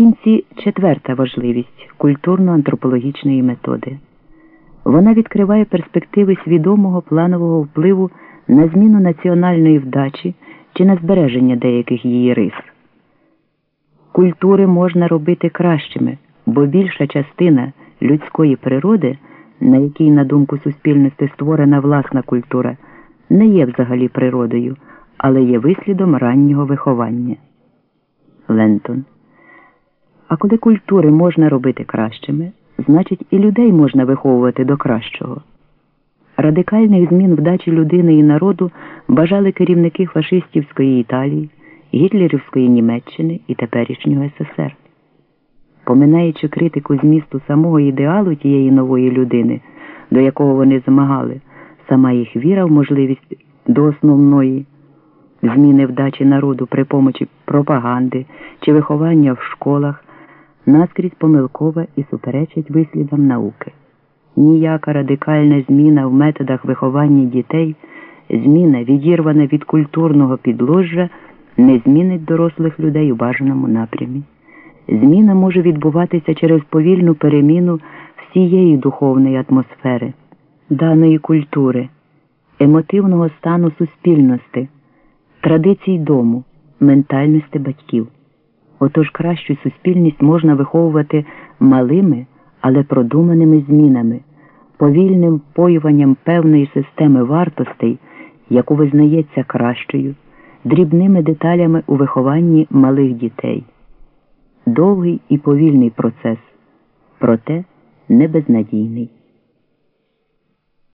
кінці четверта важливість культурно-антропологічної методи. Вона відкриває перспективи свідомого планового впливу на зміну національної вдачі чи на збереження деяких її рис. Культури можна робити кращими, бо більша частина людської природи, на якій, на думку суспільності, створена власна культура, не є взагалі природою, але є вислідом раннього виховання. Лентон. А коли культури можна робити кращими, значить і людей можна виховувати до кращого. Радикальних змін вдачі людини і народу бажали керівники фашистівської Італії, Гітлерівської Німеччини і теперішнього СССР. Поминаючи критику змісту самого ідеалу тієї нової людини, до якого вони змагали, сама їх віра в можливість до основної зміни вдачі народу при помочі пропаганди чи виховання в школах наскрізь помилкова і суперечить вислідам науки. Ніяка радикальна зміна в методах виховання дітей, зміна, відірвана від культурного підложжя, не змінить дорослих людей у бажаному напрямі. Зміна може відбуватися через повільну переміну всієї духовної атмосфери, даної культури, емотивного стану суспільності, традицій дому, ментальності батьків. Отож кращу суспільність можна виховувати малими, але продуманими змінами, повільним впоюванням певної системи вартостей, яку визнається кращою, дрібними деталями у вихованні малих дітей. Довгий і повільний процес, проте не безнадійний.